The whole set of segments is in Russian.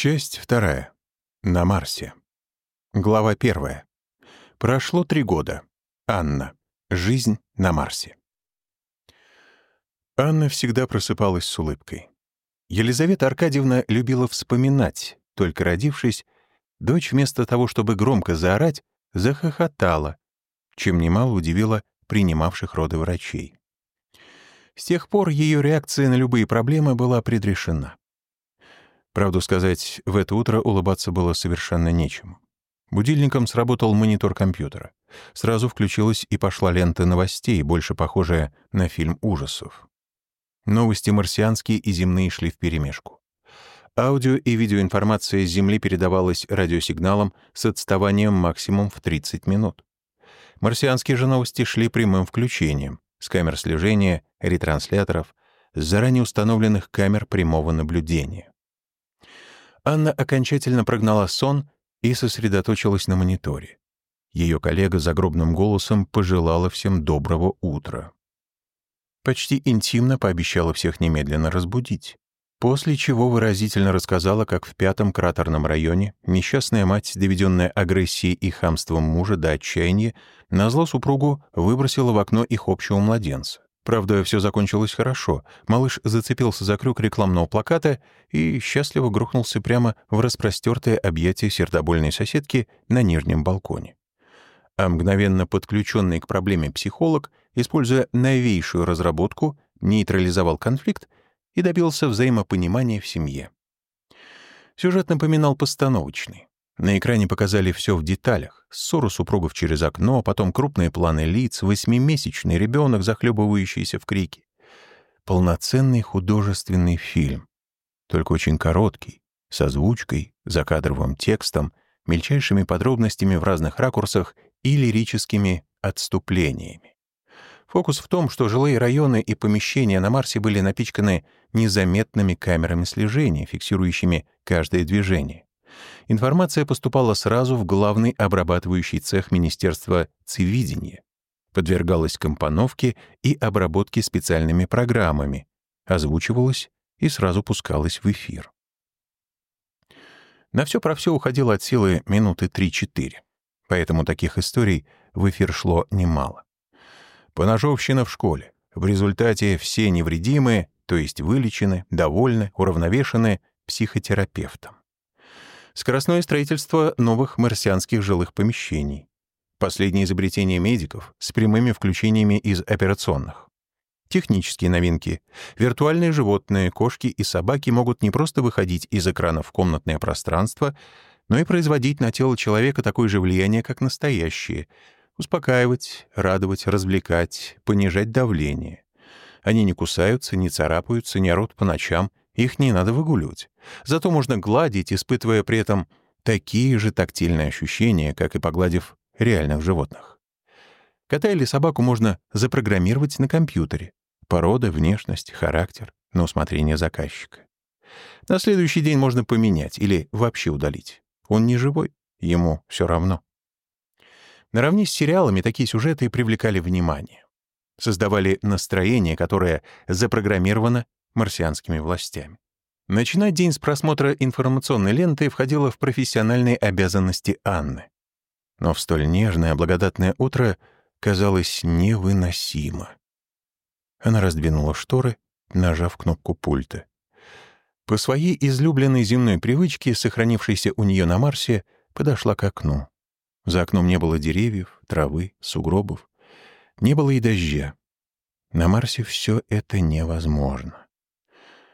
Часть вторая. На Марсе. Глава первая. Прошло три года. Анна. Жизнь на Марсе. Анна всегда просыпалась с улыбкой. Елизавета Аркадьевна любила вспоминать, только родившись, дочь вместо того, чтобы громко заорать, захохотала, чем немало удивило принимавших роды врачей. С тех пор ее реакция на любые проблемы была предрешена. Правду сказать, в это утро улыбаться было совершенно нечему. Будильником сработал монитор компьютера. Сразу включилась и пошла лента новостей, больше похожая на фильм ужасов. Новости марсианские и земные шли вперемешку. Аудио и видеоинформация с Земли передавалась радиосигналом с отставанием максимум в 30 минут. Марсианские же новости шли прямым включением, с камер слежения, ретрансляторов, с заранее установленных камер прямого наблюдения. Анна окончательно прогнала сон и сосредоточилась на мониторе. Ее коллега загробным голосом пожелала всем доброго утра. Почти интимно пообещала всех немедленно разбудить. После чего выразительно рассказала, как в пятом кратерном районе несчастная мать, доведенная агрессией и хамством мужа до отчаяния, назло супругу выбросила в окно их общего младенца. Правда, все закончилось хорошо. Малыш зацепился за крюк рекламного плаката и счастливо грохнулся прямо в распростертое объятие сердобольной соседки на нижнем балконе. А мгновенно подключенный к проблеме психолог, используя новейшую разработку, нейтрализовал конфликт и добился взаимопонимания в семье. Сюжет напоминал постановочный. На экране показали все в деталях. Ссору супругов через окно, потом крупные планы лиц, восьмимесячный ребенок, захлебывающийся в крике. Полноценный художественный фильм. Только очень короткий, с озвучкой, закадровым текстом, мельчайшими подробностями в разных ракурсах и лирическими отступлениями. Фокус в том, что жилые районы и помещения на Марсе были напичканы незаметными камерами слежения, фиксирующими каждое движение. Информация поступала сразу в главный обрабатывающий цех Министерства цивидения, подвергалась компоновке и обработке специальными программами, озвучивалась и сразу пускалась в эфир. На все про все уходило от силы минуты 3-4, поэтому таких историй в эфир шло немало. Поножовщина в школе. В результате все невредимы, то есть вылечены, довольны, уравновешены психотерапевтом скоростное строительство новых марсианских жилых помещений, последнее изобретение медиков с прямыми включениями из операционных. Технические новинки. Виртуальные животные, кошки и собаки могут не просто выходить из экрана в комнатное пространство, но и производить на тело человека такое же влияние, как настоящие. Успокаивать, радовать, развлекать, понижать давление. Они не кусаются, не царапаются, не орут по ночам, их не надо выгуливать. Зато можно гладить, испытывая при этом такие же тактильные ощущения, как и погладив реальных животных. Кота или собаку можно запрограммировать на компьютере. Порода, внешность, характер, на усмотрение заказчика. На следующий день можно поменять или вообще удалить. Он не живой, ему все равно. Наравне с сериалами такие сюжеты привлекали внимание. Создавали настроение, которое запрограммировано марсианскими властями. Начинать день с просмотра информационной ленты входило в профессиональные обязанности Анны. Но в столь нежное, благодатное утро казалось невыносимо. Она раздвинула шторы, нажав кнопку пульта. По своей излюбленной земной привычке, сохранившейся у нее на Марсе, подошла к окну. За окном не было деревьев, травы, сугробов. Не было и дождя. На Марсе все это невозможно.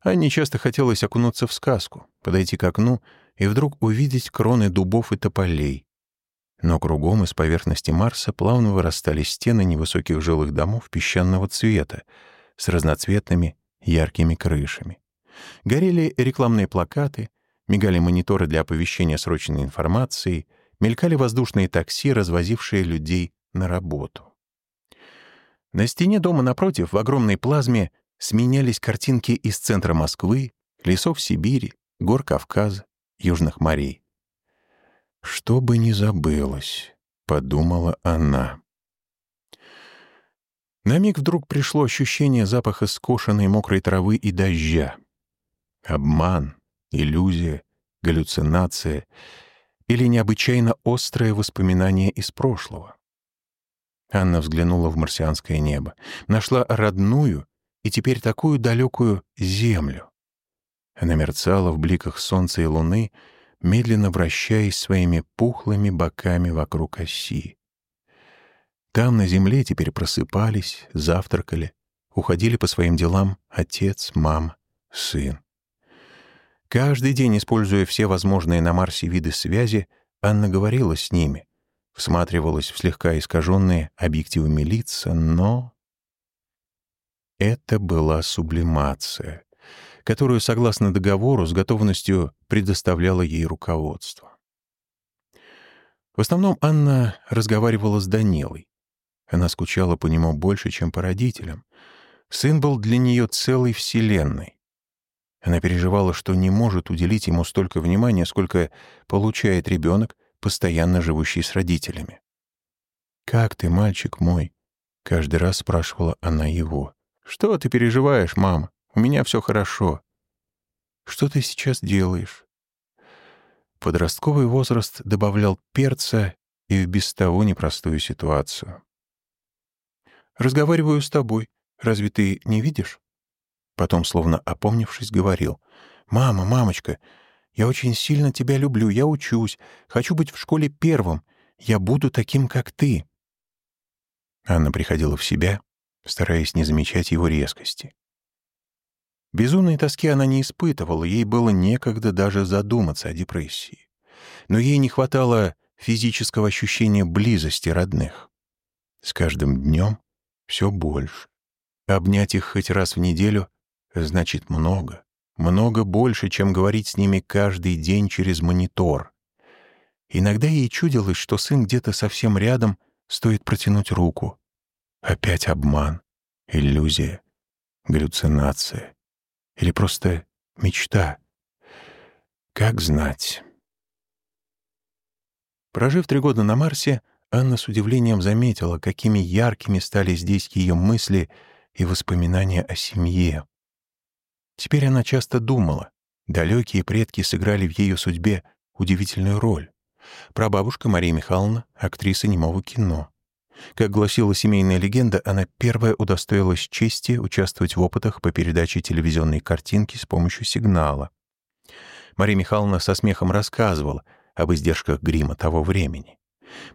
Анне часто хотелось окунуться в сказку, подойти к окну и вдруг увидеть кроны дубов и тополей. Но кругом из поверхности Марса плавно вырастали стены невысоких жилых домов песчаного цвета с разноцветными яркими крышами. Горели рекламные плакаты, мигали мониторы для оповещения срочной информации, мелькали воздушные такси, развозившие людей на работу. На стене дома напротив, в огромной плазме, сменялись картинки из центра Москвы, лесов Сибири, гор Кавказа, южных морей. «Что бы ни забылось», — подумала она. На миг вдруг пришло ощущение запаха скошенной мокрой травы и дождя. Обман, иллюзия, галлюцинация или необычайно острое воспоминание из прошлого. Анна взглянула в марсианское небо, нашла родную и теперь такую далекую землю. Она мерцала в бликах солнца и луны, медленно вращаясь своими пухлыми боками вокруг оси. Там, на земле, теперь просыпались, завтракали, уходили по своим делам отец, мама, сын. Каждый день, используя все возможные на Марсе виды связи, Анна говорила с ними, всматривалась в слегка искаженные объективами лица, но... Это была сублимация, которую, согласно договору, с готовностью предоставляло ей руководство. В основном Анна разговаривала с Данилой. Она скучала по нему больше, чем по родителям. Сын был для нее целой вселенной. Она переживала, что не может уделить ему столько внимания, сколько получает ребенок, постоянно живущий с родителями. «Как ты, мальчик мой?» — каждый раз спрашивала она его. «Что ты переживаешь, мама? У меня все хорошо». «Что ты сейчас делаешь?» Подростковый возраст добавлял перца и в без того непростую ситуацию. «Разговариваю с тобой. Разве ты не видишь?» Потом, словно опомнившись, говорил. «Мама, мамочка, я очень сильно тебя люблю, я учусь, хочу быть в школе первым, я буду таким, как ты». Анна приходила в себя, стараясь не замечать его резкости. Безумной тоски она не испытывала, ей было некогда даже задуматься о депрессии. Но ей не хватало физического ощущения близости родных. С каждым днем все больше. Обнять их хоть раз в неделю значит много, много больше, чем говорить с ними каждый день через монитор. Иногда ей чудилось, что сын где-то совсем рядом, стоит протянуть руку. Опять обман, иллюзия, галлюцинация или просто мечта. Как знать. Прожив три года на Марсе, Анна с удивлением заметила, какими яркими стали здесь ее мысли и воспоминания о семье. Теперь она часто думала, далекие предки сыграли в ее судьбе удивительную роль. Прабабушка Мария Михайловна — актриса немого кино. Как гласила семейная легенда, она первая удостоилась чести участвовать в опытах по передаче телевизионной картинки с помощью сигнала. Мария Михайловна со смехом рассказывала об издержках грима того времени.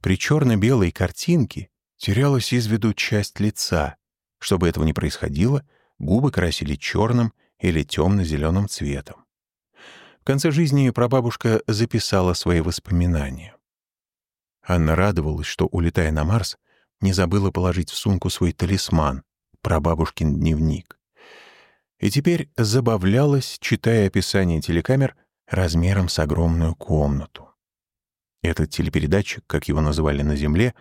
При черно-белой картинке терялась из виду часть лица. Чтобы этого не происходило, губы красили черным или темно-зеленым цветом. В конце жизни прабабушка записала свои воспоминания. Анна радовалась, что, улетая на Марс, не забыла положить в сумку свой талисман, прабабушкин дневник. И теперь забавлялась, читая описание телекамер размером с огромную комнату. Этот телепередатчик, как его называли на Земле,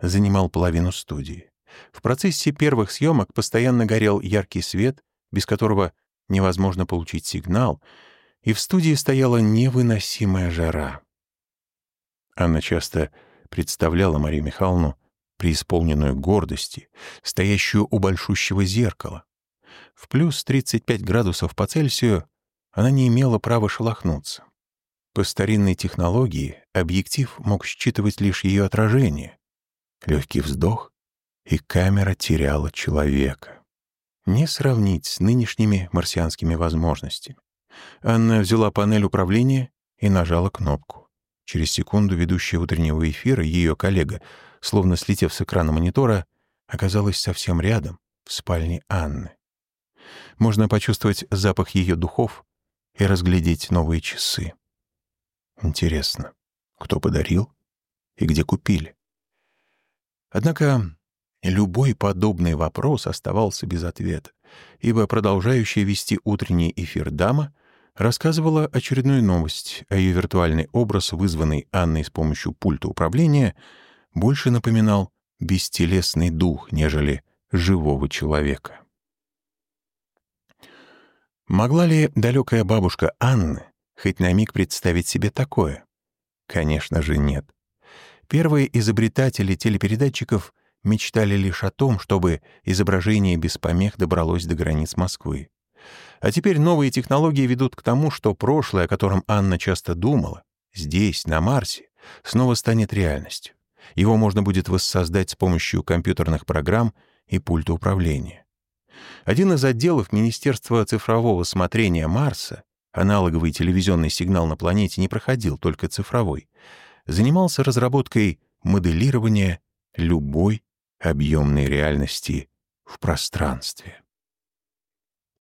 занимал половину студии. В процессе первых съемок постоянно горел яркий свет, без которого невозможно получить сигнал, и в студии стояла невыносимая жара. Анна часто представляла Марию Михайловну преисполненную гордости, стоящую у большущего зеркала. В плюс 35 градусов по Цельсию она не имела права шелохнуться. По старинной технологии объектив мог считывать лишь ее отражение. Легкий вздох, и камера теряла человека. Не сравнить с нынешними марсианскими возможностями. Анна взяла панель управления и нажала кнопку. Через секунду ведущая утреннего эфира, ее коллега, словно слетев с экрана монитора, оказалась совсем рядом, в спальне Анны. Можно почувствовать запах ее духов и разглядеть новые часы. Интересно, кто подарил и где купили? Однако любой подобный вопрос оставался без ответа, ибо продолжающая вести утренний эфир дама рассказывала очередную новость, а ее виртуальный образ, вызванный Анной с помощью пульта управления — больше напоминал бестелесный дух, нежели живого человека. Могла ли далекая бабушка Анны хоть на миг представить себе такое? Конечно же, нет. Первые изобретатели телепередатчиков мечтали лишь о том, чтобы изображение без помех добралось до границ Москвы. А теперь новые технологии ведут к тому, что прошлое, о котором Анна часто думала, здесь, на Марсе, снова станет реальностью. Его можно будет воссоздать с помощью компьютерных программ и пульта управления. Один из отделов Министерства цифрового смотрения Марса, аналоговый телевизионный сигнал на планете не проходил, только цифровой, занимался разработкой моделирования любой объемной реальности в пространстве.